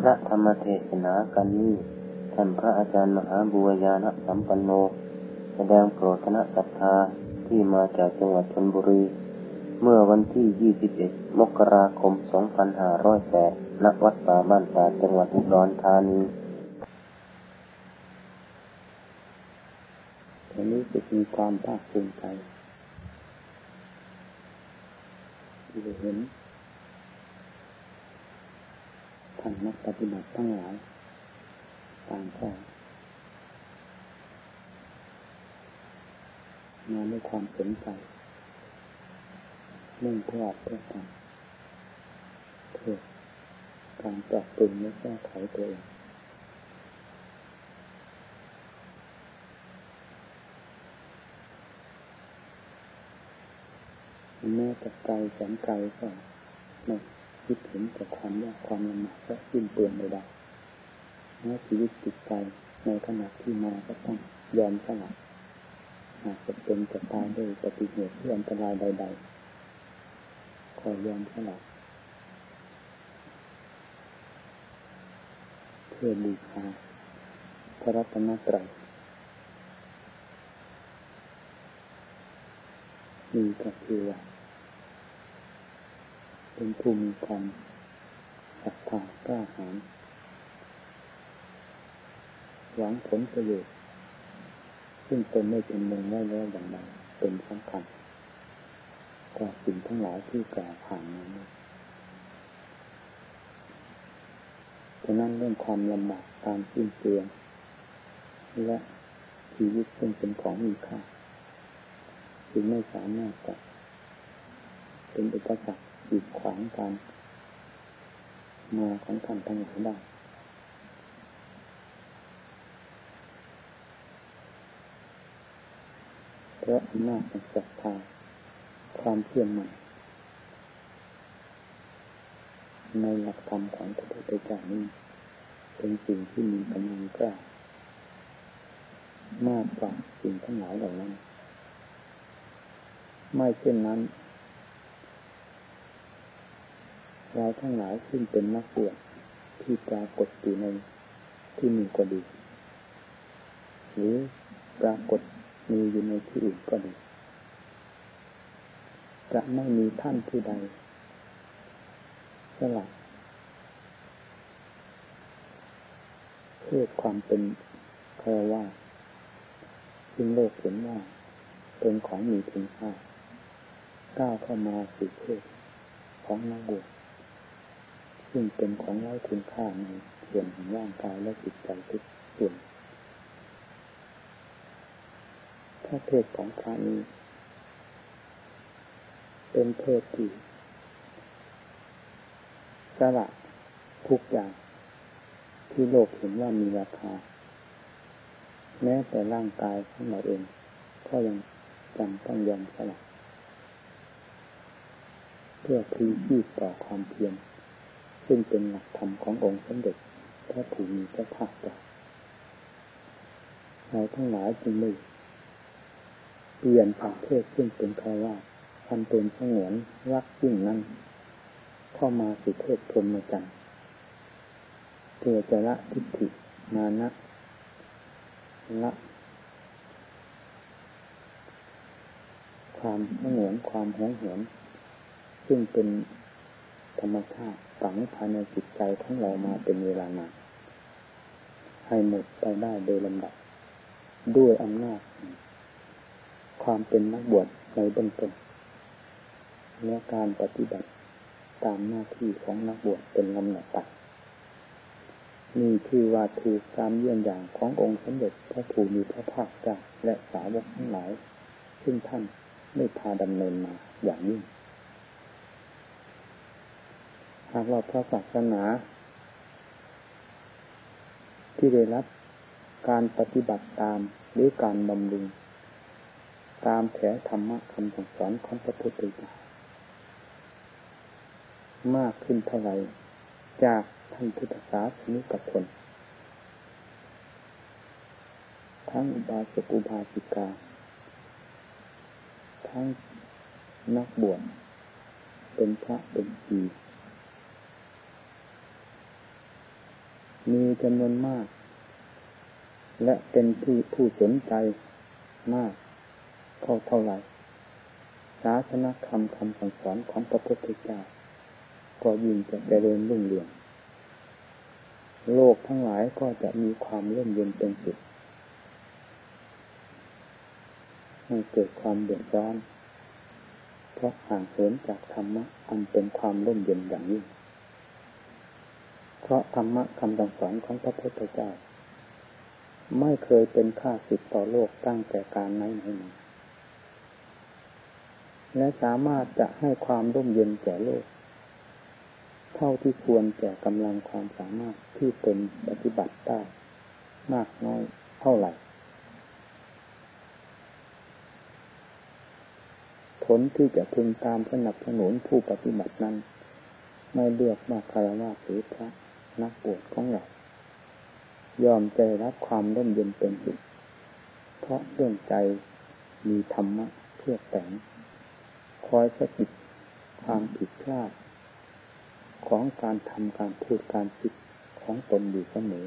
พระธรรมเทศนากันนี้ท่านพระอาจารย์มหาบุญญาณสัมปันโน แสดงโปรดคณะศรัทธาที่มาจากจังหวัดชนบุรี เมื่อวันที่ 21 มกราคม 2508ณวัดป่าบ้านตาจังหวัดอุดรธานีวันนี้จะมีความภาคภูมิใจที่ได้เห็น ท่านนักปฏิบัติทั้งหลายต่างก็มาด้วยความสนใจเรื่องเพื่อเพื่อทำเพื่อการปรับปรุงและแก้ไขตัวเองแม้แต่ไกลแสนไกลก็ไม่ คิดเห็นแต่ความยากความลำบากและสิ้นเปลืองใดๆแม้ชีวิตจิตใจในขณะที่มาก็ต้องยอมสละหากจะเป็นจะตายด้วยปฏิเหตุที่อันตรายใดๆขอยอมสละเพื่อบูชาพระรัตนตรัยมีก็คือว่า เป็นภูมิความศรัทธากล้าหาญหวังผลประโยชน์ซึ่งตนไม่เป็นมงไว้แล้วอย่างไรเป็นสำคัญกว่าสิ่งทั้งหลายที่กล่าวผ่านมานี้ฉะนั้นเรื่องความลำบากการสิ้นเปลืองและชีวิตซึ่งเป็นของมีค่าจึงไม่สามารถจะเป็นอุปสรรค กีดขวางการมาของท่านทั้งหลายได้เพราะอำนาจของศรัทธาความเชื่อมั่นในหลักธรรมของพระพุทธเจ้านี้เป็นสิ่งที่มีกำลังกล้ามากกว่าสิ่งทั้งหลายเหล่านั้น ไม่เช่นนั้น เราทั้งหลายซึ่งเป็นนักบวชที่ปรากฏอยู่ในที่มีก็ดี หรือปรากฏมีอยู่ในที่อื่นก็ดีจะไม่มีท่านที่ใดสลับเพื่อความเป็นคารวะซึ่งโลกเห็นว่าเป็นของมีคุณค่าก้าวเข้ามาสู่เพศของนักบวช ซึ่งเป็นของไร้คุณค่าในส่วนของร่างกายและจิตใจทุกส่วนถ้าเพศของพระนี้เป็นเพศที่สละทุกอย่างที่โลกเห็นว่ามีราคา แม้แต่ร่างกายของเราเอง ก็ยังจำต้องยอมสละเพื่อพลีชีพต่อความเพียร ซึ่งเป็นหลักธรรมขององค์สมเด็จพระผู้มีพระภาคเจ้าเราทั้งหลายจึงไม่เปลี่ยนจากเพศซึ่งเป็นคาว่าทันเป็นสงวนรักยิ่งนั้น เข้ามาสู่เพศพรหมจรรย์เพื่อจะละทิฏฐิมานะละความสงวนความหวงหวนซึ่งเป็นธรรมชาติ ฝังภายในจิตใจของเรามาเป็นเวลานานให้หมดไปได้โดยลำดับ ด้วยอำนาจ ความเป็นนักบวชในเบื้องต้นและการปฏิบัติตามหน้าที่ของนักบวชเป็นลำดับไปนี่คือว่าถูกตามเยี่ยงอย่างขององค์สมเด็จพระภูมิพระภาคเจ้าและสาวกทั้งหลาย ซึ่งท่านได้พาดำเนินมาอย่างนี้ หากว่าพระศาสนา ที่ได้รับการปฏิบัติตามหรือการบำรุง ตามแผธรรมะคำสั่งสอนของพระพุทธเจ้ามากขึ้นเท่าไหร่จากท่านพุทธศาสนิกชนทั้งอุบาสกอุบาสิกา ทั้งนักบวชเป็นพระเป็นปี มีจำนวนมาก และเป็นที่ผู้สนใจมากเท่าเท่าไหร่ศาสนธรรมคำสั่งสอนของพระพุทธเจ้าก็ยิ่งจะเจริญรุ่งเรือง โลกทั้งหลายก็จะมีความเลื่มเย็นเป็นสุดให้เกิดความเดือดร้อน เพราะห่างเหินจากธรรมะอันเป็นความร่มเย็นอย่างยิ่ง เพราะธรรมะคำสอนของพระพุทธเจ้า ไม่เคยเป็นค่าสิทธต่อโลกตั้งแต่การไหนไหนมาและสามารถจะให้ความร่มเย็นแก่โลก เท่าที่ควรแก่กำลังความสามารถที่เป็นปฏิบัติได้มากน้อยเท่าไหร่ ผลที่จะพึงตามสนับสนุนผู้ปฏิบัตินั้น ไม่เลือกมาคารวะหรือพระ นักบวชของเรา ยอมใจรับความร่มเย็นเป็นสุขเพราะเรื่องใจมีธรรมะเพื่อแต่ง คอยสะกิดความผิดพลาด ของการทำการพูดการคิดของตนอยู่เสมอ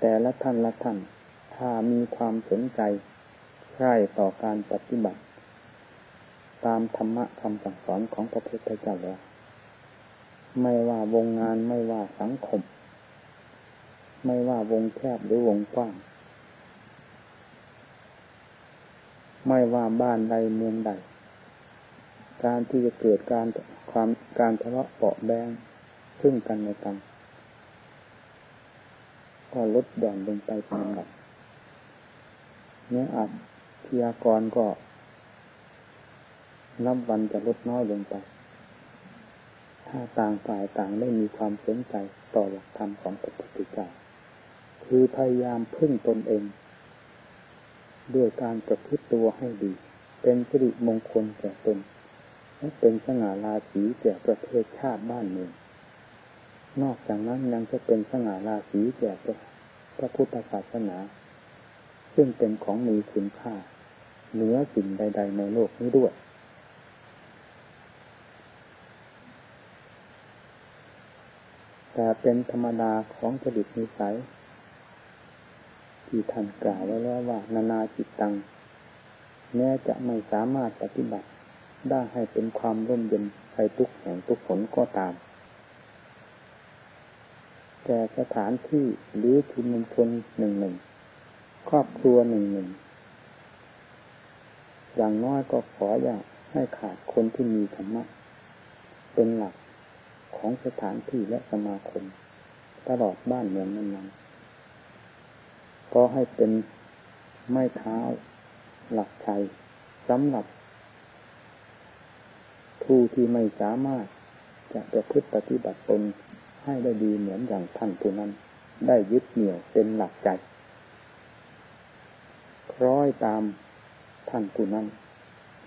แต่ละท่านละท่าน ถ้ามีความสนใจใคร่ต่อการปฏิบัติ ตามธรรมะคำสั่งสอนของพระพุทธเจ้าแล้ว ไม่ว่าวงงานไม่ว่าสังคม ไม่ว่าวงแคบหรือวงกว้าง ไม่ว่าบ้านใดเมืองใด การที่จะเกิดการความการทะเลาะเปาะแบงซึ่งกันในกันก็ลดหย่อนลงไปเป็นลำดับเนื้ออัดพยากรก็นับวันจะลดน้อยลงไป ถ้าต่างฝ่ายต่างได้มีความสนใจต่อหลักธรรมของพระพุทธเจ้าคือพยายามพึ่งตนเอง ด้วยการประพฤติตัวให้ดี เป็นสิริมงคลแก่ตนและเป็นสง่าราศีแก่ประเทศชาติบ้านเมืองนอกจากนั้นยังจะเป็นสง่าราศีแก่พระพุทธศาสนา ซึ่งเป็นของมีคุณค่าเหนือสิ่งใด ๆ ในโลกนี้ด้วย แต่เป็นธรรมดาของจริตนิสัย ที่ท่านกล่าวไว้แล้วว่า นานาจิตตัง แม้จะไม่สามารถปฏิบัติได้ให้เป็นความร่มเย็นไปทุกแห่งทุกผลก็ตาม แต่สถานที่หรือชุมชนหนึ่งหนึ่งครอบครัวหนึ่งหนึ่งอย่างน้อยก็ขออย่าให้ขาดคนที่มีธรรมะเป็นหลัก ของสถานที่และสมาคม ตลอดบ้านเมืองนั้นๆก็ให้เป็นไม้เท้า หลักชัยสำหรับ ผู้ที่ไม่สามารถจะประพฤติปฏิบัติตนให้ได้ดีเหมือนอย่างท่านผู้นั้น ได้ยึดเหนี่ยวเป็นหลักใจคล้อยตามท่านผู้นั้น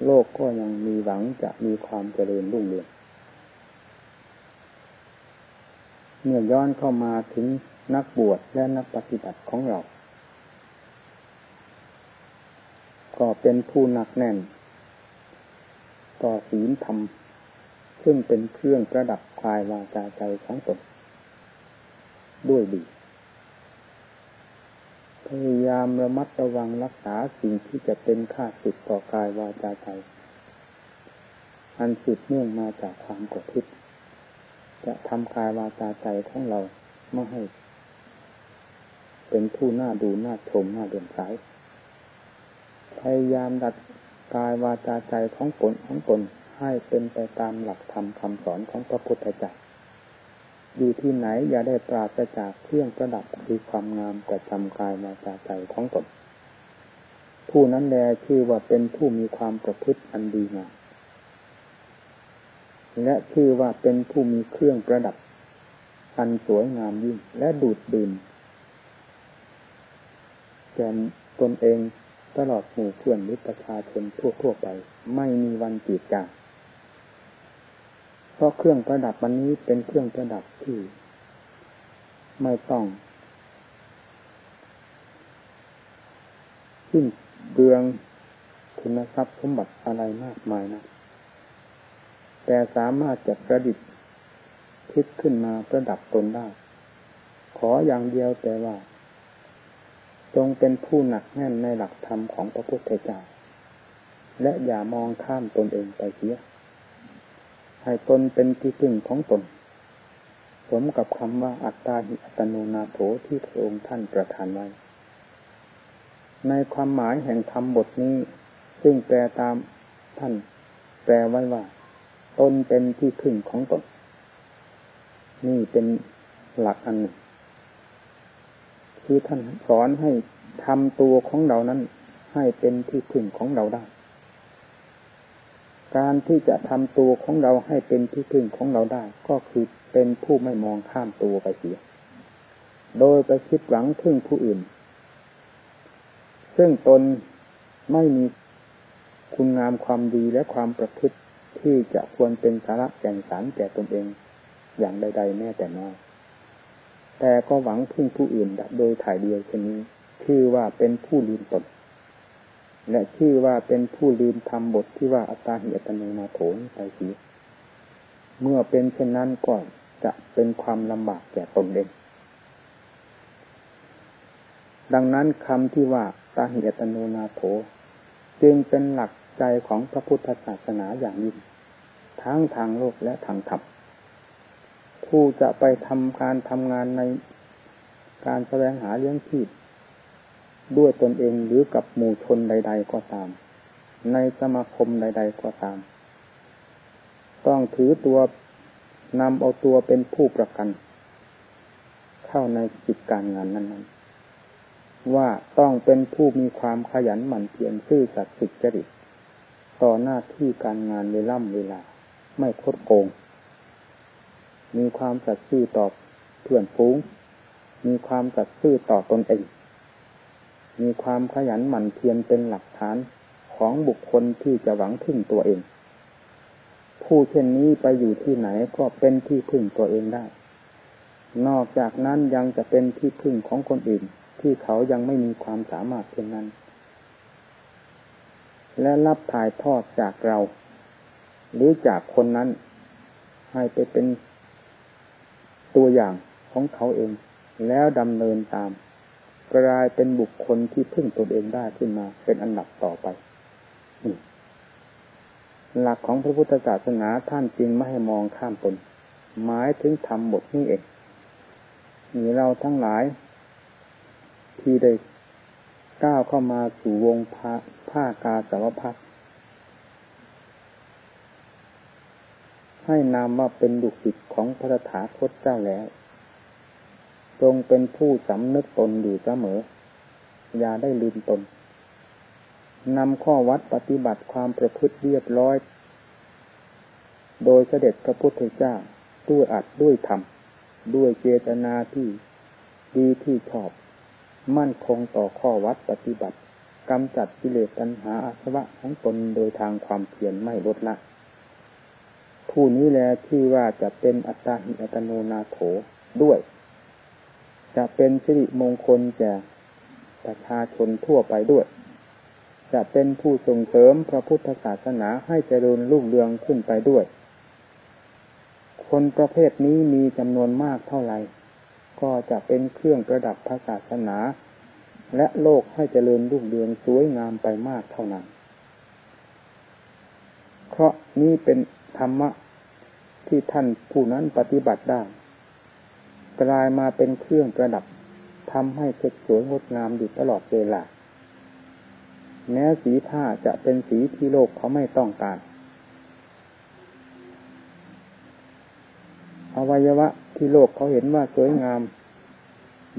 โลกก็ยังมีหวังจะมีความเจริญรุ่งเรือง เมื่อย้อนเข้ามาถึงนักบวชและนักปฏิบัติของเรา ก็เป็นผู้หนักแน่น ต่อศีลธรรม ซึ่งเป็นเครื่องประดับกายวาจาใจของตนด้วยดี พยายามระมัดระวังรักษาสิ่งที่จะเป็นค่าสุดต่อกายวาจาใจ อันสืบเนื่องมาจากความกดทิศ จะทำกายวาจาใจของเราไม่ให้ เป็นผู้น่าดูน่าชมน่าเดือดร้ายพยายามดัดกายวาจาใจของตนของตนให้เป็นไปตามหลักธรรมคำสอนของพระพุทธเจ้าอยู่ที่ไหนอย่าได้ปราศจากเครื่องประดับคือความงามแต่จำกายวาจาใจของตน ผู้นั้นแลชื่อว่าเป็นผู้มีความประพฤติอันดีงาม และชื่อว่าเป็นผู้มีเครื่องประดับ อันสวยงามยิ่ง และดูดดื่มแก่ตนเองตลอดหมู่เพื่อนหรือประชาชนทั่วๆไป ไม่มีวันจีดจางเพราะเครื่องประดับวันนี้เป็นเครื่องประดับที่ ไม่ต้องสิ้นเบืองคุณทรัพย์สมบัติอะไรมากมายนะ แต่สามารถจะประดิษฐ์คิดขึ้นมาประดับตนได้ ขออย่างเดียวแต่ว่า จงเป็นผู้หนักแน่นในหลักธรรมของพระพุทธเจ้า และอย่ามองข้ามตนเองไปเสีย ให้ตนเป็นที่พึ่งของตน สมกับคำว่าอัตตาหิอัตโนนาโถที่พระองค์ท่านประทานไว้ ในความหมายแห่งธรรมบทนี้ ซึ่งแปลตามท่านแปลไว้ว่า ตนเป็นที่พึ่งของตน นี่เป็นหลักอันหนึ่งคือท่านสอนให้ทำตัวของเรานั้น ให้เป็นที่พึ่งของเราได้ การที่จะทำตัวของเราให้เป็นที่พึ่งของเราได้ ก็คือเป็นผู้ไม่มองข้ามตัวไปเสีย โดยไปคิดหวังพึ่งผู้อื่น ซึ่งตนไม่มีคุณงามความดีและความประพฤติ ที่จะควรเป็นสาระแก่นสารแก่ตนเอง อย่างใด ๆ แม้แต่น้อย แต่ก็หวังพึ่งผู้อื่นโดยถ่ายเดียวเช่นนี้ ชื่อว่าเป็นผู้ลืมตน และชื่อว่าเป็นผู้ลืมทำบทที่ว่าอัตตาหิอัตโนนาโถนไปสีเมื่อเป็นเช่นนั้นก็จะเป็นความลำบากแก่ตนเองดังนั้นคำที่ว่าตาหิอัตโนนาโถ จึงเป็นหลักใจของพระพุทธศาสนาอย่างยิ่ง ทั้งทางโลกและทางธรรมผู้จะไปทำการทำงานในการแสวงหาเลี้ยงชีพด้วยตนเองหรือกับหมู่ชนใด ๆ ก็ตาม ในสมาคมใด ๆ ก็ตาม ต้องถือตัวนำเอาตัวเป็นผู้ประกัน เข้าในกิจการงานนั้น ๆ ว่าต้องเป็นผู้มีความขยันหมั่นเพียรซื่อสัตย์สุจริตต่อหน้าที่การงานเวล่ำเวลา ไม่คดโกง มีความสัตย์ซื่อต่อเพื่อนฟูง มีความสัตย์ซื่อต่อตนเอง มีความขยันหมั่นเพียรเป็นหลักฐานของบุคคลที่จะหวังพึ่งตัวเอง ผู้เช่นนี้ไปอยู่ที่ไหนก็เป็นที่พึ่งตัวเองได้ นอกจากนั้นยังจะเป็นที่พึ่งของคนอื่น ที่เขายังไม่มีความสามารถเช่นนั้น และรับถ่ายทอดจากเรา หรือจากคนนั้น ให้ไปเป็นตัวอย่างของเขาเอง แล้วดำเนินตาม กลายเป็นบุคคลที่พึ่งตนเองได้ขึ้นมา เป็นอันดับต่อไปหลักของพระพุทธศาสนาท่านจึงไม่ให้มองข้ามตนหมายถึงทำบทนี้เองมีเราทั้งหลาย ที่ได้ก้าวเข้ามาสู่วงผ้ากาสาวพัก ให้นามว่าเป็นดุสิตของพระถาคตเจ้าแล้ว จงเป็นผู้สำนึกตนอยู่เสมอ อย่าได้ลืมตนนำข้อวัดปฏิบัติความประพฤติเรียบร้อย โดยเสด็จพระพุทธเจ้าด้วยอัดด้วยธรรม ด้วยเจตนาที่ดีที่ชอบ มั่นคงต่อข้อวัดปฏิบัติกำจัดกิเลสตัณหาอาสวะของตนโดยทางความเพียรไม่ลดละ ผู้นี้แลที่ว่าจะเป็นอัตตาหิอัตโนนาโถด้วย จะเป็นสิริมงคลแก่ประชาชนทั่วไปด้วย จะเป็นผู้ส่งเสริมพระพุทธศาสนาให้เจริญรุ่งเรืองขึ้นไปด้วย คนประเภทนี้มีจำนวนมากเท่าไหร่ ก็จะเป็นเครื่องประดับพระศาสนา และโลกให้เจริญรุ่งเรืองสวยงามไปมากเท่านั้น เพราะนี้เป็น ธรรมะ ที่ท่านผู้นั้นปฏิบัติได้ กลายมาเป็นเครื่องประดับทำให้สดสวยงดงามอยู่ตลอดเวลา แม้สีผ้าจะเป็นสีที่โลกเขาไม่ต้องการ อวัยวะที่โลกเขาเห็นว่าสวยงาม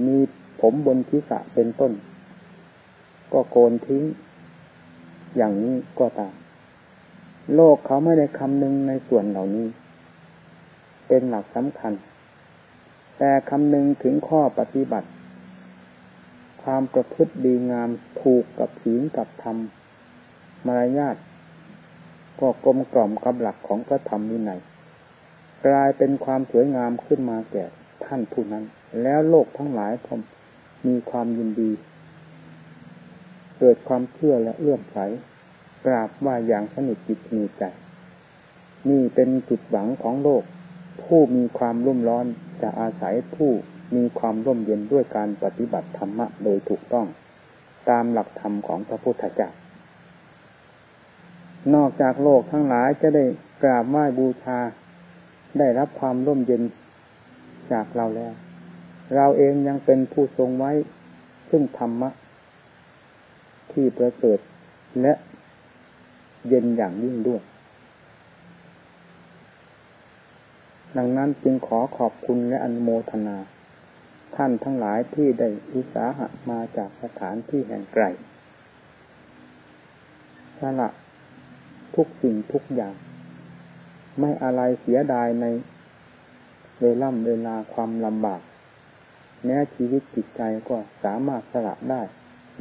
มีผมบนทิศะเป็นต้น ก็โกนทิ้ง อย่างนี้ก็ตาม โลกเขาไม่ได้คำนึงในส่วนเหล่านี้ เป็นหลักสำคัญ แต่คำนึงถึงข้อปฏิบัติ ความประพฤติดีงามถูกกับศีลกับธรรม มารยาทก็กลมกล่อมกับหลักของพระธรรมวินัยกลายเป็นความสวยงามขึ้นมาแก่ท่านผู้นั้น แล้วโลกทั้งหลายพมมีความยินดี เกิดความเชื่อและเลื่อมใส กราบว่าอย่างสนิทจิตมีใจ นี่เป็นจุดหวังของโลก ผู้มีความรุ่มร้อนจะอาศัยผู้มีความร่มเย็นด้วยการปฏิบัติธรรมะโดยถูกต้อง ตามหลักธรรมของพระพุทธเจ้านอกจากโลกทั้งหลายจะได้กราบไหว้บูชา ได้รับความร่มเย็นจากเราแล้ว เราเองยังเป็นผู้ทรงไว้ ซึ่งธรรมะ ที่ประเสริฐและ เย็นอย่างยิ่งด้วย ดังนั้นจึงขอขอบคุณและอนุโมทนา ท่านทั้งหลายที่ได้อุตสาหะมาจากสถานที่แห่งไกลสละทุกสิ่งทุกอย่าง ไม่อะไรเสียดายในเวล่ำเวลาความลำบาก แม้ชีวิตจิตใจก็สามารถสละได้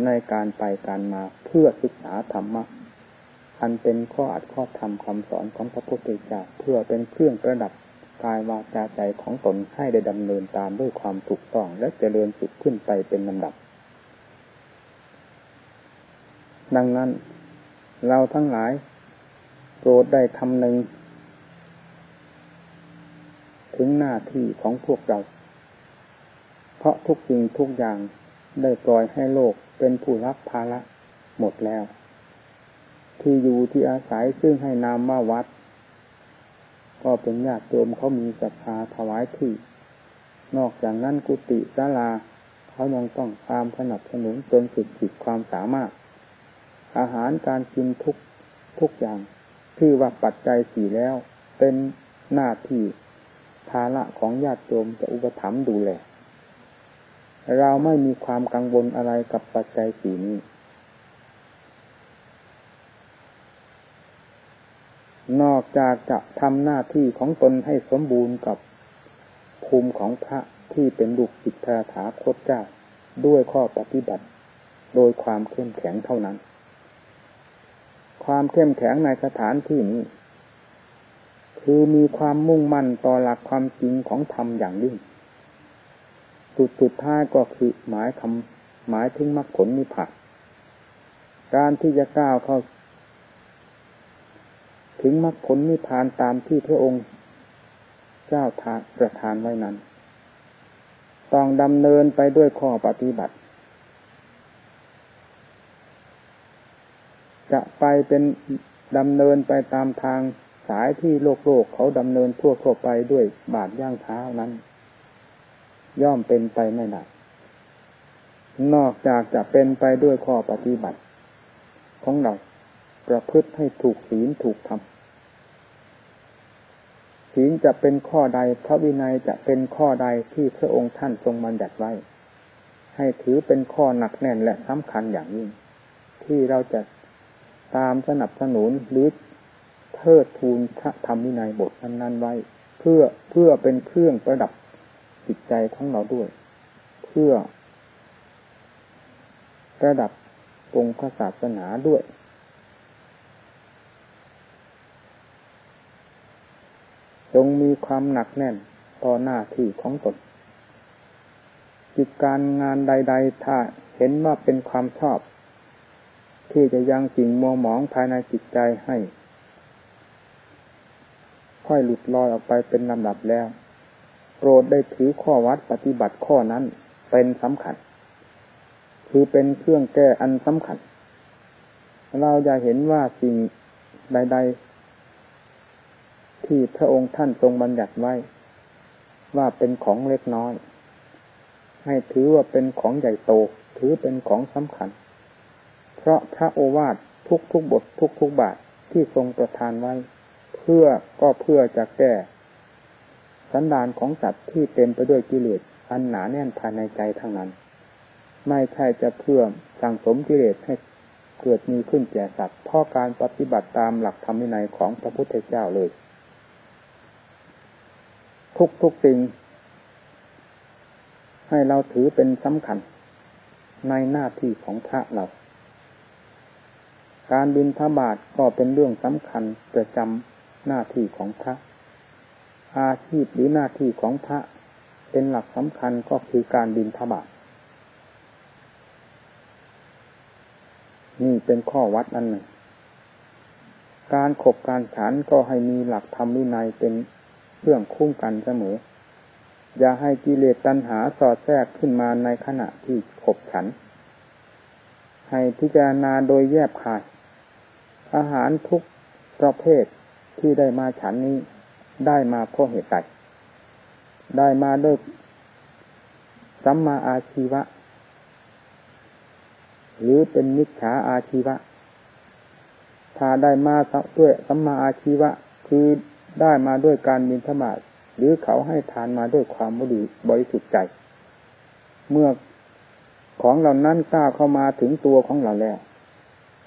ในการไปการมาเพื่อศึกษาธรรมะ อันเป็นข้ออัดข้อธรรมคำสอนของพระพุทธเจ้าเพื่อเป็นเครื่องประดับกายวาจาใจของตนให้ได้ดำเนินตามด้วยความถูกต้องและเจริญสุดขึ้นไปเป็นลำดับ ดังนั้น เราทั้งหลายโปรดได้ทำหนึ่ง ถึงหน้าที่ของพวกเรา เพราะทุกสิ่งทุกอย่างได้ปล่อยให้โลกเป็นผู้รับภาระหมดแล้ว ที่อยู่ที่อาศัยซึ่งให้นามว่าวัด ก็เป็นญาติโยมเขามีศรัทธาถวายที่ นอกจากนั้นกุฏิศาลาเขายังต้องตามสนับสนุนจนสุดขีดความสามารถ อาหารการกินทุกทุกอย่างที่ว่าปัจจัยสี่แล้ว เป็นหน้าที่ภาระของญาติโยมจะอุปถัมภ์ดูแลเราไม่มีความกังวลอะไรกับปัจจัยสี่นี้ นอกจากจะทำหน้าที่ของตนให้สมบูรณ์กับภูมิของพระที่เป็นดุจจิตาถาคตเจ้าด้วยข้อปฏิบัติ โดยความเข้มแข็งเท่านั้น ความเข้มแข็งในสถานที่นี้ คือมีความมุ่งมั่นต่อหลักความจริงของธรรมอย่างยิ่งสุดสุดท้ายก็คือหมายคำหมายถึงมรรคผลนิพพานการที่จะก้าวเข้า ถึงมรรคผลนิพพานตามที่พระองค์ เจ้าทานประทานไว้นั้น ต้องดำเนินไปด้วยข้อปฏิบัติ จะไปเป็นดำเนินไปตามทางสายที่โลกโลกเขาดำเนินทั่วทั่วไปด้วยบาทย่างเท้านั้น ย่อมเป็นไปไม่ได้นอกจากจะเป็นไปด้วยข้อปฏิบัติ ของเราประพฤติให้ถูกศีลถูกธรรม ศีลจะเป็นข้อใด พระวินัยจะเป็นข้อใดที่พระองค์ท่านทรงบัญญัติไว้ ให้ถือเป็นข้อหนักแน่นและสำคัญอย่างยิ่ง ที่เราจะตามสนับสนุนหรือเทิดทูนพระธรรมวินัยบทนั้นๆไว้ เพื่อเพื่อเป็นเครื่องประดับจิตใจของเราด้วย เพื่อระดับองค์ศาสนาด้วย จงมีความหนักแน่นต่อหน้าที่ของตนกิจการงานใด ๆ ถ้าเห็นว่าเป็นความชอบ ที่จะยังสิ่งมัวหมองภายในจิตใจให้ ค่อยหลุดลอยออกไปเป็นลำดับแล้ว โปรดได้ถือข้อวัดปฏิบัติข้อนั้นเป็นสำคัญ คือเป็นเครื่องแก้อันสำคัญ เราจะเห็นว่าสิ่งใด ๆ ที่พระองค์ท่านทรงบัญญัติไว้ ว่าเป็นของเล็กน้อย ให้ถือว่าเป็นของใหญ่โต ถือเป็นของสำคัญ เพราะพระโอวาททุกทุกบททุกทุกบาทที่ทรงประทานไว้ เพื่อก็เพื่อจะแก้ สันดานของสัตว์ที่เต็มไปด้วยกิเลสอันหนาแน่นภายในใจทั้งนั้น ไม่ใช่จะเพื่อสั่งสมกิเลสให้เกิดมีขึ้นแก่สัตว์เพราะการปฏิบัติตามหลักธรรมในของพระพุทธเจ้าเลย ทุกทุกสิ่ง ให้เราถือเป็นสำคัญในหน้าที่ของพระเรา การบินทบาทก็เป็นเรื่องสำคัญประจำหน้าที่ของพระ อาชีพหรือหน้าที่ของพระเป็นหลักสำคัญก็คือการบินทบาทนี่เป็นข้อวัดอันหนึ่ง การขบการฉันก็ให้มีหลักธรรมวินัยเป็น เรื่องคุ้มกันเสมอ อย่าให้กิเลสตัณหาสอดแทรกขึ้นมาในขณะที่ขบฉัน ให้พิจารณาโดยแยบคาย อาหารทุกประเภทที่ได้มาฉันนี้ได้มาเพราะเหตุใดได้มาด้วยสัมมาอาชีวะ หรือเป็นมิจฉาอาชีวะ ถ้าได้มาด้วยสัมมาอาชีวะ คือ ได้มาด้วยการมินธบาตหรือเขาให้ทานมาด้วยความบริบริสุทธิ์ใจ เมื่อของเหล่านั้นกล้าเข้ามาถึงตัวของเราแล้ว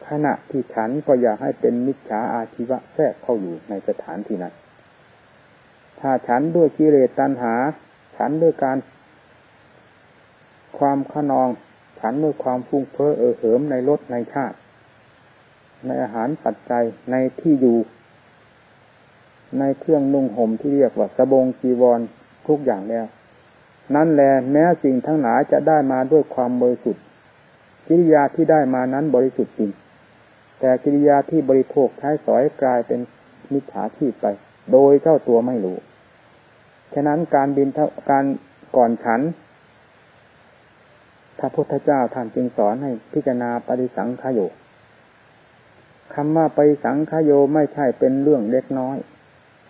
ขณะที่ฉันก็อยากให้เป็นมิจฉาอาชีวะแทรกเข้าอยู่ในสถานที่นั้น ถ้าฉันด้วยกิเลสตัณหา ฉันด้วยการ ความขนอง ฉันด้วยความฟุ้งเฟ้อเออเหิมในรสในชาติ ในอาหารปัจจัยในที่อยู่ ในเครื่องนุ่งห่มที่เรียกว่าสบงจีวรทุกอย่างแล้วนั่นแหละแม้สิ่งทั้งหลายจะได้มาด้วยความบริสุทธิ์กิริยาที่ได้มานั้นบริสุทธิ์จริง แต่กิริยาที่บริโภคใช้สอยกลายเป็นมิจฉาชีพไป โดยเจ้าตัวไม่รู้ฉะนั้นการบินการก่อนฉันพระพุทธเจ้าท่านจึงสอนให้พิจารณาปฏิสังขโยคำว่าปฏิสังขโยไม่ใช่เป็นเรื่องเล็กน้อย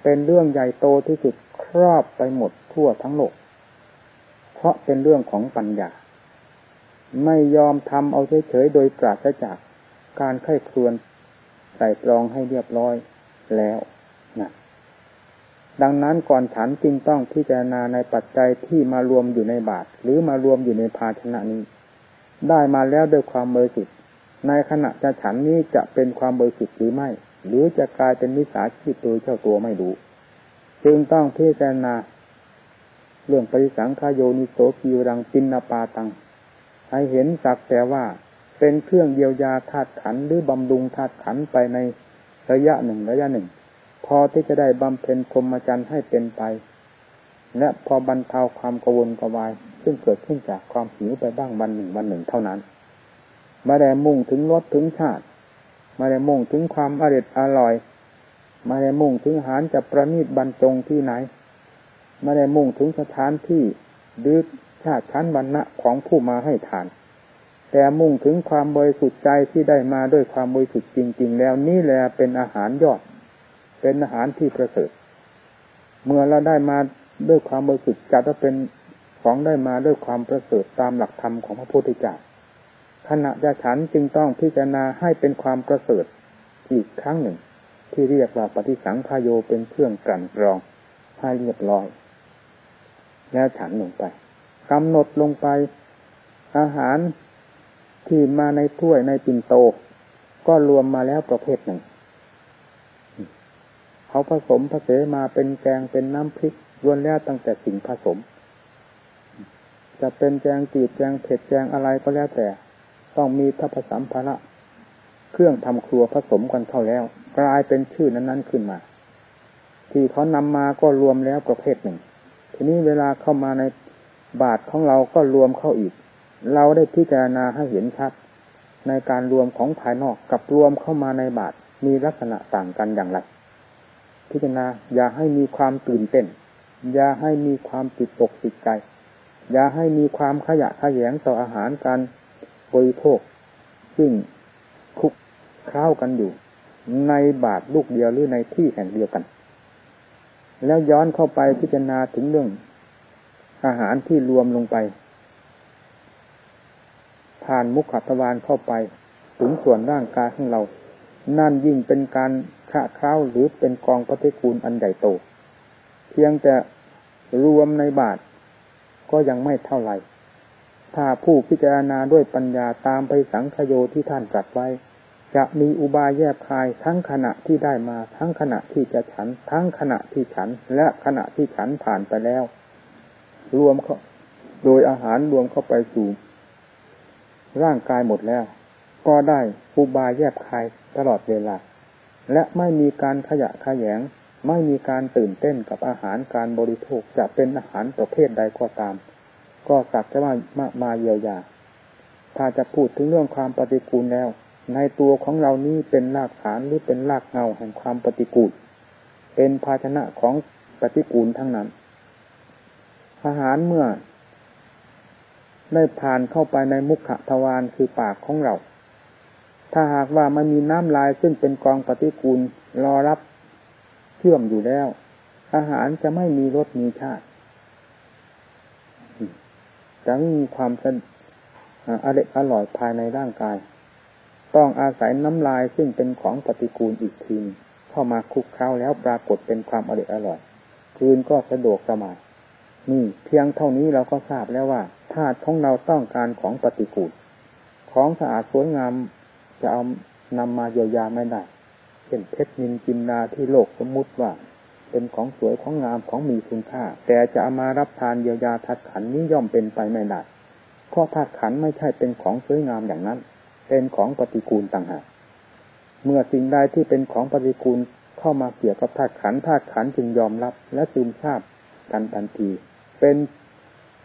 เป็นเรื่องใหญ่โตที่สุดครอบไปหมดทั่วทั้งโลก เพราะเป็นเรื่องของปัญญา ไม่ยอมทำเอาเฉยๆโดยปราศจากการไข้ครวนใส่ตรองให้เรียบร้อยแล้วนะดังนั้นก่อนฉันจึงต้องพิจารณาในปัจจัยที่มารวมอยู่ในบาทหรือมารวมอยู่ในภาชนะนี้ ได้มาแล้วด้วยความบริสุทธิ์ในขณะจะฉันนี้จะเป็นความบริสุทธิ์หรือไม่ หรือจะกลายเป็นมิจฉาชีพโดยเจ้าตัวไม่รู้ จึงต้องพิจารณาเรื่องปริสังขายโยนิโสกีรังปินนาปาตัง ให้เห็นสักแต่ว่าเป็นเครื่องเยียวยาธาตุขันหรือบำรุงธาตุขันไปในระยะหนึ่งระยะหนึ่ง พอที่จะได้บำเพ็ญพรหมจรรย์ให้เป็นไป และพอบรรเทาความกวนกวาย ซึ่งเกิดขึ้นจากความหิวไปบ้างวันหนึ่งวันหนึ่งเท่านั้นมาได้มุ่งถึงรสถึงชาติ ไม่ได้มุ่งถึงความอร่อยอร่อย ไม่ได้มุ่งถึงอาหารจะประณีตบรรจงที่ไหน ไม่ได้มุ่งถึงสถานที่ดื้อชาติชั้นบรรณะของผู้มาให้ทาน แต่มุ่งถึงความบริสุทธิ์ใจที่ได้มาด้วยความบริสุทธิ์จริง ๆ แล้วนี่แหละเป็นอาหารยอด เป็นอาหารที่ประเสริฐ เมื่อเราได้มาด้วยความบริสุทธิ์จัดว่าเป็นของได้มาด้วยความประเสริฐตามหลักธรรมของพระพุทธเจ้า ขณะจะฉันจึงต้องพิจารณาให้เป็นความประเสริฐอีกครั้งหนึ่ง ที่เรียกว่าปฏิสังขายโยเป็นเครื่องกันกรองให้เรียบร้อย แล้วฉันลงไปกำหนดลงไป อาหารที่มาในถ้วยในปิ่นโต ก็รวมมาแล้วประเภทหนึ่ง เขาผสมผสมมาเป็นแกงเป็นน้ำพริกรวนแล้วตั้งแต่สิ่งผสม จะเป็นแกงจืดแกงเผ็ดแกงอะไรก็แล้วแต่ ต้องมีทัพสัมภาระเครื่องทำครัวผสมกันเข้าแล้ว กลายเป็นชื่อนั้น ๆขึ้นมา ที่เขานำมาก็รวมแล้วประเภทหนึ่ง ทีนี้เวลาเข้ามาในบาทของเราก็รวมเข้าอีก เราได้พิจารณาให้เห็นชัด ในการรวมของภายนอกกับรวมเข้ามาในบาทมีลักษณะต่างกันอย่างไร พิจารณาอย่าให้มีความตื่นเต้น อย่าให้มีความติดตกติดใจ อย่าให้มีความขยะขยงต่ออาหารการ บริโภค ซึ่งคุกค้ากันอยู่ ในบาทลูกเดียวหรือในที่แห่งเดียวกัน แล้วย้อนเข้าไปพิจารณาถึงเรื่อง อาหารที่รวมลงไป ผ่านมุขขตวานเข้าไป ถึงส่วนร่างกายของเรา นั่นยิ่งเป็นการขะเคล้าหรือเป็นกองปฏิกูลอันใหญ่โต เพียงแต่รวมในบาทก็ยังไม่เท่าไหร่ ถ้าผู้พิจารณาด้วยปัญญาตามไปสังขโยที่ท่านตรัสไว้ จะมีอุบายแยบคายทั้งขณะที่ได้มา ทั้งขณะที่จะฉัน ทั้งขณะที่ฉัน และขณะที่ฉันผ่านไปแล้ว รวมเข้าโดยอาหารรวมเข้าไปสู่ ร่างกายหมดแล้ว ก็ได้อุบายแยบคายตลอดเวลา และไม่มีการขยะขยง ไม่มีการตื่นเต้นกับอาหารการบริโภคจะเป็นอาหารประเภทใดก็ตาม ก็สักแต่ว่ามามาเยียวยา ถ้าจะพูดถึงเรื่องความปฏิกูลแล้ว ในตัวของเรานี้เป็นรากฐานหรือเป็นรากเงาแห่งความปฏิกูล เป็นภาชนะของปฏิกูลทั้งนั้น อาหารเมื่อ ได้ผ่านเข้าไปในมุขทวารคือปากของเรา ถ้าหากว่ามันมีน้ำลายซึ่งเป็นกองปฏิกูลรอรับเชื่อมอยู่แล้ว อาหารจะไม่มีรสมีชาติ จะมีความสอร่อยอร่อยภายในร่างกาย ต้องอาศัยน้ำลายซึ่งเป็นของปฏิกูลอีกทีเข้ามาคุกเข้าแล้วปรากฏเป็นความอร่อยอร่อยคืนก็สะดวกสบายนี่เพียงเท่านี้เราก็ทราบแล้วว่าธาตุของเราต้องการของปฏิกูล ของสะอาดสวยงามจะเอานำมาเยียวยาไม่ได้เช่นเพชรนินจินดาที่โลกสมมุติว่า เป็นของสวยของงามของมีคุณค่า แต่จะเอามารับทานเยียวยาทัดขันนี้ย่อมเป็นไปไม่ได้เพราะธาตุขันไม่ใช่เป็นของสวยงามอย่างนั้น เป็นของปฏิกูลต่างหากเมื่อสิ่งใดที่เป็นของปฏิกูลเข้ามาเกี่ยวกับธาตุขันธาตุขันจึงยอมรับและซึมซาบกันทันที เป็น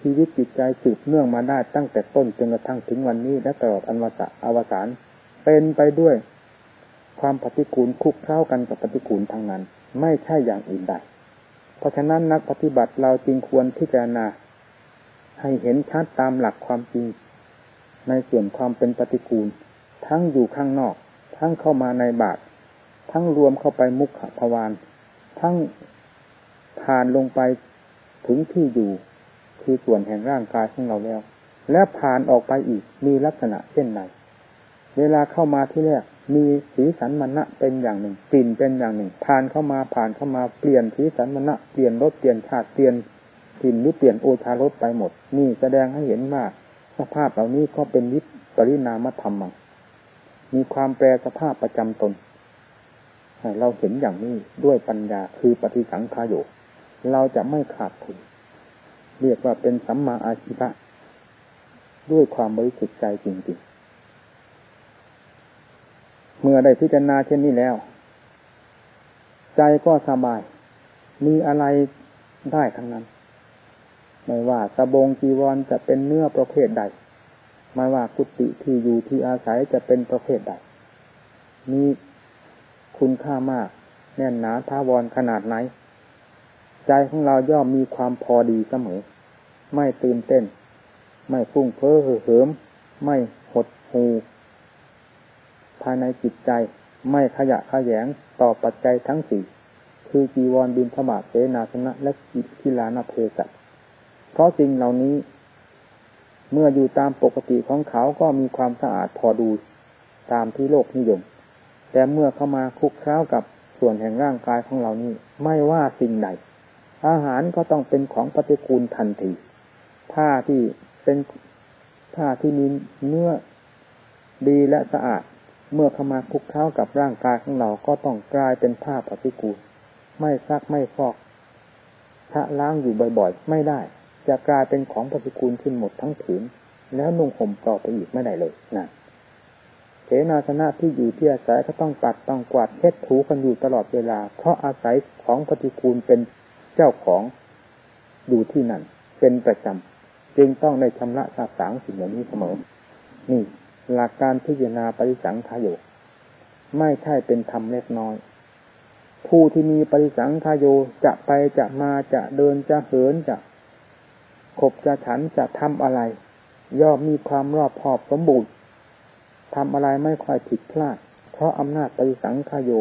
ชีวิตจิตใจสืบเนื่องมาได้ตั้งแต่ต้นจนกระทั่งถึงวันนี้และตลอดอันวสอวสานเป็นไปด้วย ความปฏิกูลคุกเข้ากันกับปฏิกูลทางนั้น ไม่ใช่อย่างอื่นใด เพราะฉะนั้นนักปฏิบัติเราจึงควรพิจารณา ให้เห็นชัดตามหลักความจริง ในส่วนความเป็นปฏิกูล ทั้งอยู่ข้างนอก ทั้งเข้ามาในบาท ทั้งรวมเข้าไปมุขทวารทั้งผ่านลงไปถึงที่อยู่คือส่วนแห่งร่างกายของเราแล้ว และผ่านออกไปอีกมีลักษณะเช่นไรเวลาเข้ามาที่แรก มีสีสันมณะเป็นอย่างหนึ่งกลิ่นเป็นอย่างหนึ่งผ่านเข้ามาผ่านเข้ามาเปลี่ยนสีสันมณะเปลี่ยนรสเปลี่ยนชาติเปลี่ยนกลิ่นหรือเปลี่ยนโอชารสไปหมด นี่แสดงให้เห็นว่าสภาพเหล่านี้ก็เป็นวิปริณามธรรมมีความแปรสภาพประจำตนเราเห็นอย่างนี้ด้วยปัญญาคือปฏิสังขายโยเราจะไม่ขาดทุนเรียกว่าเป็นสัมมาอาชีพะด้วยความบริสุทธิ์ใจจริงๆ เมื่อได้พิจารณาเช่นนี้แล้ว ใจก็สบาย มีอะไรได้ทั้งนั้น ไม่ว่าสบงจีวรจะเป็นเนื้อประเภทใด ไม่ว่ากุฏิที่อยู่ที่อาศัยจะเป็นประเภทใด มีคุณค่ามาก แน่นหนาท้าวรขนาดไหน ใจของเราย่อมมีความพอดีเสมอ ไม่ตื่นเต้น ไม่ฟุ้งเฟ้อเหิม ไม่หดหู ภายในจิตใจไม่ขยะขยงต่อปัจจัยทั้งสี่คือจีวรบินธบาเสนาสนะและกิทิลานาเพสัตเพราะสิ่งเหล่านี้ เมื่ออยู่ตามปกติของเขาก็มีความสะอาดพอดูตามที่โลกนิยม แต่เมื่อเข้ามาคุกค้ากับส่วนแห่งร่างกายของเรานี้ ไม่ว่าสิ่งใด อาหารก็ต้องเป็นของปฏิกูลทันทีผ้าที่เป็นผ้าที่มีเนื้อดีและสะอาด เมื่อเข้ามาคุกเข้ากับร่างกายของเราก็ต้องกลายเป็นผ้าปฏิกูลไม่ซักไม่ฟอกชะล้างอยู่บ่อยๆ ไม่ได้ จะกลายเป็นของปฏิกูลขึ้นหมดทั้งผืน แล้วนุ่งห่มต่อไปอีกไม่ได้เลยนะเสนาสนะที่อยู่ที่อาศัยก็ต้องปัดต้องกวาดเช็ดถูกันอยู่ตลอดเวลา เพราะอาศัยของปฏิกูลเป็นเจ้าของอยู่ที่นั่น เป็นประจำจึงต้องได้ชำระสาสางสิ่งเหล่านี้เสมอ นี่ หลักการพิจารณาปริสังขายโยไม่ใช่เป็นธรรมเล็กน้อย ผู้ที่มีปริสังขายโยจะไปจะมาจะเดินจะเหินจะขบจะฉันจะทำอะไร ย่อมมีความรอบคอบสมบูรณ์ทำอะไรไม่ค่อยผิดพลาด เพราะอำนาจปริสังขโย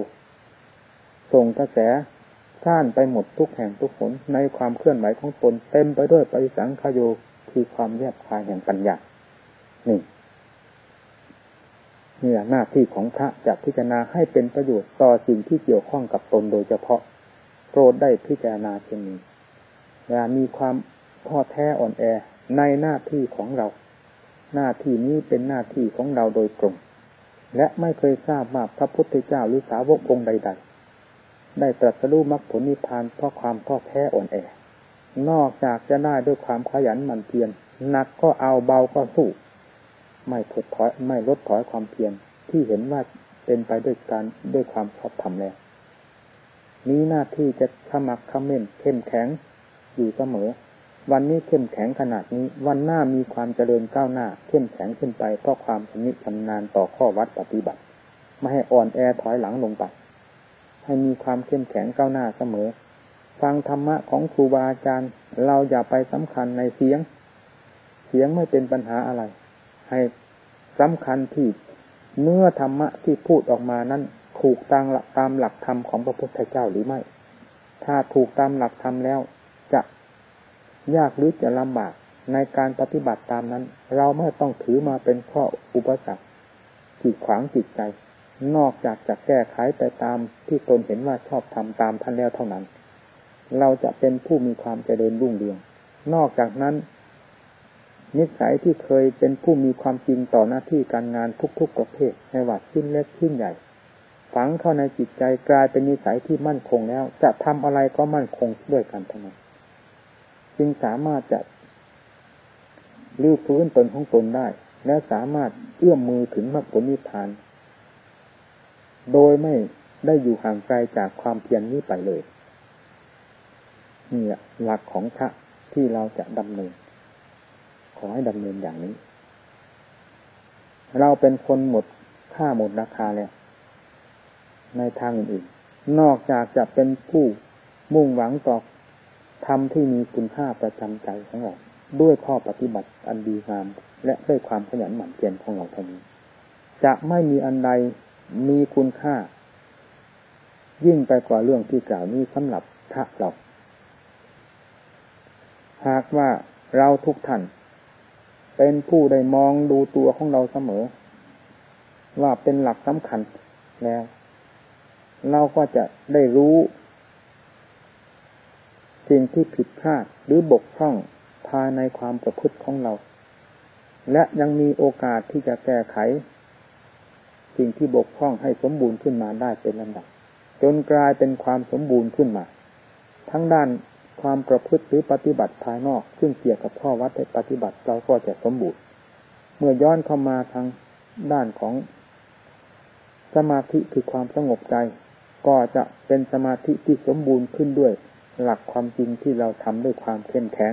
ส่งกระแสซ่านไปหมดทุกแห่งทุกผลในความเคลื่อนไหวของตนเต็มไปด้วยปริสังขโยคือความแยบคายแห่งปัญญานี่ นี่หน้าที่ของพระจะพิจารณาให้เป็นประโยชน์ต่อสิ่งที่เกี่ยวข้องกับตนโดยเฉพาะโปรดได้พิจารณาเช่นนี้อย่ามีความท้อแท้อ่อนแอในหน้าที่ของเรา หน้าที่นี้เป็นหน้าที่ของเราโดยตรง และไม่เคยทราบว่าพระพุทธเจ้าหรือสาวกองค์ใด ๆ ได้ตรัสรู้มรรคผลนิพพานเพราะความท้อแท้อ่อนแอ นอกจากจะได้ด้วยความขยันหมั่นเพียรหนักก็เอาเบาก็สู้ ไม่ถดถอยไม่ลดถอยความเพียรที่เห็นว่าเป็นไปด้วยการด้วยความชอบธรรมแล้วนี้หน้าที่จะขมักขม้นเข้มแข็งอยู่เสมอ วันนี้เข้มแข็งขนาดนี้ วันหน้ามีความเจริญก้าวหน้า เข้มแข็งขึ้นไปเพราะความชำนิชำนาญต่อข้อวัดปฏิบัติ ไม่ให้อ่อนแอถอยหลังลงไป ให้มีความเข้มแข็งก้าวหน้าเสมอ ฟังธรรมะของครูบาอาจารย์ เราอย่าไปสำคัญในเสียง เสียงไม่เป็นปัญหาอะไร ให้สำคัญที่เนื้อธรรมะที่พูดออกมานั้นถูกตามตามหลักธรรมของพระพุทธเจ้าหรือไม่ ถ้าถูกตามหลักธรรมแล้ว จะยากหรือจะลำบากในการปฏิบัติตามนั้น เราไม่ต้องถือมาเป็นข้ออุปสรรคขีดขวางจิตใจ นอกจากจะแก้ไขไปตามที่ตนเห็นว่าชอบทำตามท่านแล้วเท่านั้น เราจะเป็นผู้มีความเจริญรุ่งเรือง นอกจากนั้น นิสัยที่เคยเป็นผู้มีความจริงต่อหน้าที่การงานทุกๆประเภทในวัดชิ้นเล็กชิ้นใหญ่ ฝังเข้าในจิตใจกลายเป็นนิสัยที่มั่นคงแล้ว จะทำอะไรก็มั่นคงด้วยกันทั้งนั้นจึงสามารถจะลื้อฟื้นตนของตนได้ และสามารถเอื้อมมือถึงมรรคผลนิพพาน โดยไม่ได้อยู่ห่างไกลจากความเพียรนนี้ไปเลยนี่หลักของพระที่เราจะดำเนิน ขอให้ดำเนินอย่างนี้ เราเป็นคนหมดค่าหมดราคาแล้วในทางอื่นๆนอกจากจะเป็นผู้มุ่งหวังต่อธรรมที่มีคุณค่าประจำใจของเราด้วยข้อปฏิบัติอันดีงาม และด้วยความขยันหมั่นเพียรของเราเท่านี้ จะไม่มีอันใดมีคุณค่า ยิ่งไปกว่าเรื่องที่กล่าวนี้สำหรับพระเรา หากว่าเราทุกท่าน เป็นผู้ได้มองดูตัวของเราเสมอ ว่าเป็นหลักสำคัญแล้ว เราก็จะได้รู้ สิ่งที่ผิดพลาดหรือบกพร่องภายในความประพฤติของเรา และยังมีโอกาสที่จะแก้ไข สิ่งที่บกพร่องให้สมบูรณ์ขึ้นมาได้เป็นลำดับจนกลายเป็นความสมบูรณ์ขึ้นมา ทั้งด้าน ความประพฤติหรือปฏิบัติภายนอก ซึ่งเกี่ยวกับข้อวัดในปฏิบัติเราก็จะสมบูรณ์เมื่อย้อนเข้ามาทางด้านของสมาธิคือความสงบใจ ก็จะเป็นสมาธิที่สมบูรณ์ขึ้นด้วย หลักความจริงที่เราทำด้วยความเข้มแข็ง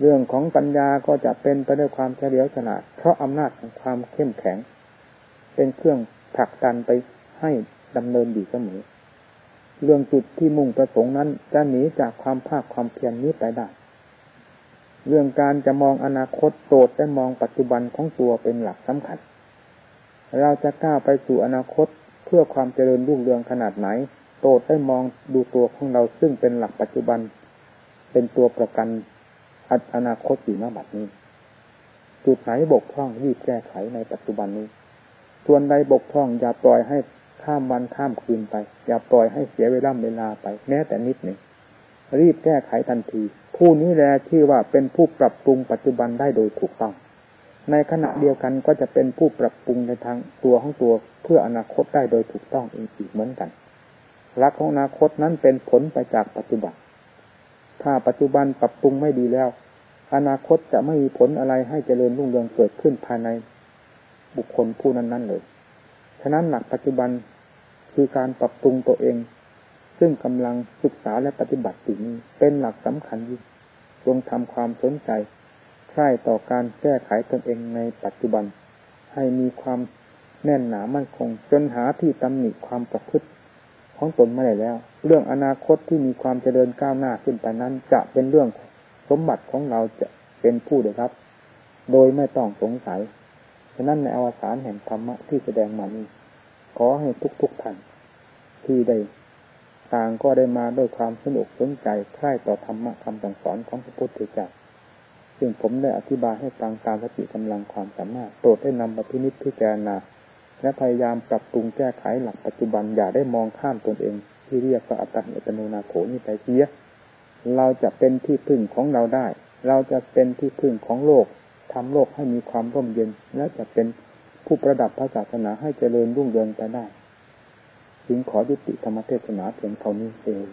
เรื่องของปัญญาก็จะเป็นไปด้วยความเฉลียวฉลาดเพราะอำนาจของความเข้มแข็ง เป็นเครื่องผลักดันไปให้ดำเนินอยู่เสมอ เรื่องจุดที่มุ่งประสงค์นั้นจะหนีจากความภาคความเพียรนนี้ไปได้ เรื่องการจะมองอนาคตโปรดได้มองปัจจุบันของตัวเป็นหลักสำคัญ เราจะก้าวไปสู่อนาคตเพื่อความเจริญรุ่งเรืองขนาดไหน โปรดได้มองดูตัวของเราซึ่งเป็นหลักปัจจุบัน เป็นตัวประกันอนาคตอยู่หน้าบัดนี้ จุดไหนบกพร่องรีบแก้ไขในปัจจุบันนี้ ส่วนใดบกพร่องอย่าปล่อยให้ ข้ามวันข้ามคืนไป อย่าปล่อยให้เสียเวลาเวลาไป แม้แต่นิดหนึ่ง รีบแก้ไขทันที ผู้นี้แหละชื่อว่าเป็นผู้ปรับปรุงปัจจุบันได้โดยถูกต้อง ในขณะเดียวกันก็จะเป็นผู้ปรับปรุงในทางตัวของตัวเพื่ออนาคตได้โดยถูกต้องอีกเหมือนกันหลักของอนาคตนั้นเป็นผลไปจากปัจจุบัน ถ้าปัจจุบันปรับปรุงไม่ดีแล้ว อนาคตจะไม่มีผลอะไรให้เจริญรุ่งเรืองเกิดขึ้นภายในบุคคลผู้นั้นๆเลย ฉะนั้นหลักปัจจุบันคือการปรับปรุงตัวเอง ซึ่งกำลังศึกษาและปฏิบัติสิ่งนี้เป็นหลักสำคัญยิ่งจงทำความสนใจใคร่ต่อการแก้ไขตนเองในปัจจุบัน ให้มีความแน่นหนามั่นคง จนหาที่ตำหนิความประพฤติของตนไม่ได้แล้ว เรื่องอนาคตที่มีความเจริญก้าวหน้าขึ้นไปนั้น จะเป็นเรื่องสมบัติของเราจะเป็นผู้ได้รับ โดยไม่ต้องสงสัยะนั้นในอวสานแห่งธรรมะที่แสดงมานี้ขอให้ทุกๆท่านที่ได้ต่างก็ได้มาด้วยความสนุกสนใจใคร่ต่อธรรมะคำสั่งสอนของพระพุทธเจ้าซึ่งผมได้อธิบายให้ฟังตามสติกำลังความสามารถโปรดได้นำมาพินิจพิจารณา และพยายามปรับปรุงแก้ไขหลักปัจจุบันอย่าได้มองข้ามตนเอง ที่เรียกว่าอัตติอัตโนนาโถนี่ไปเสียเราจะเป็นที่พึ่งของเราได้ เราจะเป็นที่พึ่งของโลก ทำโลกให้มีความร่มเย็น และจะเป็นผู้ประดับพระศาสนาให้เจริญรุ่งเรืองไปได้ จึงขอยุติธรรมเทศนาเพียงเท่านี้เอง